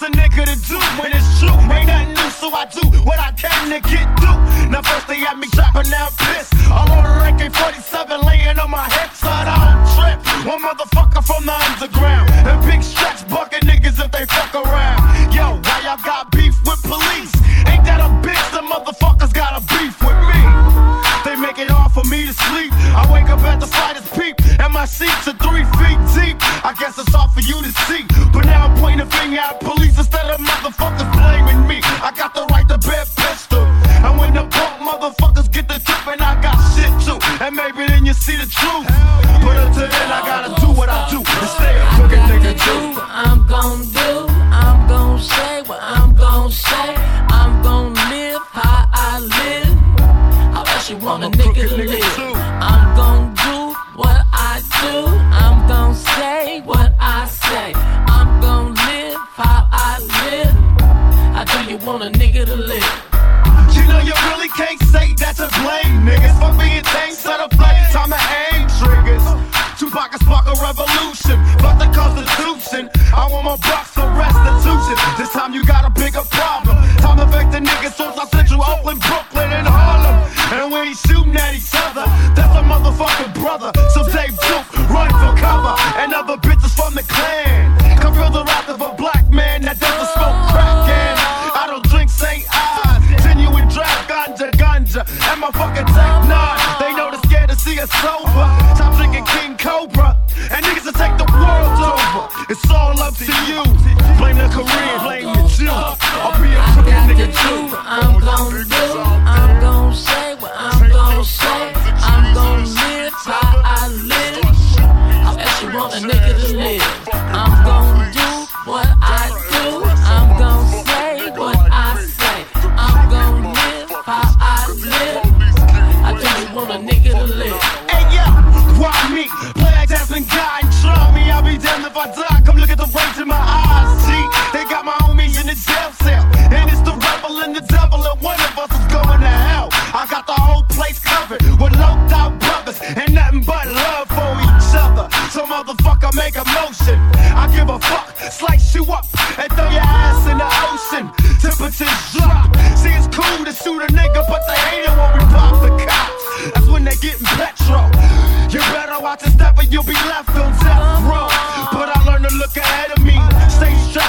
do when it's true. Ain't nothing new, so I do what I can to get through. Now first they had me trapping, now I'm pissed. All on the AK-47 laying on my head, so I don't trip. One motherfucker from the underground. And big stretch bucket niggas if they fuck around. Yo, why y'all got beef with police? Ain't that a bitch? The motherfuckers got a beef with me. They make it hard for me to sleep. I wake up at the slightest peep, and my sheets are three feet deep. I guess it's hard for you to see, but now I'm pointing a finger at police instead of motherfuckers blaming me. I got the right to bear pistol, and when the punk motherfuckers get the tip, and I got shit too, and maybe then you see the truth. But until then, I gotta do what I do and stay a crooked nigga too. I'm gon' do. I'm gon' say what I'm gon' say. I'm gon' live how I live. I bet you want I'm a nigga to live. too. Nigga to live? You know you really can't say that to blame niggas for being tame, set a flame, time to aim triggers. Tupac and spark a revolution, fuck the constitution. I want my bucks for restitution. This time you got a bigger problem. Time to fake the niggas from South Central, Oakland, Brooklyn, and Harlem. And when he's shooting at each other, that's a motherfucking brother. So Dave Duke, run for cover. And other bitches from the Klan. Come feel the wrath of a black man that doesn't my fucking Tech 9. They know they're scared to see us sober. Stop drinking King Cobra. And niggas will take the world over. It's all up to you. Blame the Korean, blame the Jew. I'll be a crooked nigga too. I'm gon' do. I'm gon' say what I'm gon' say. I'm gon' live how I live. I you want a nigga to live. I'm gon' do what I ocean. Temperatures drop. See, it's cool to shoot a nigga, but they hate it when we pop the cops. That's when they getting petrol. You better watch your step or you'll be left on death row. But I learned to look ahead of me. Stay strapped,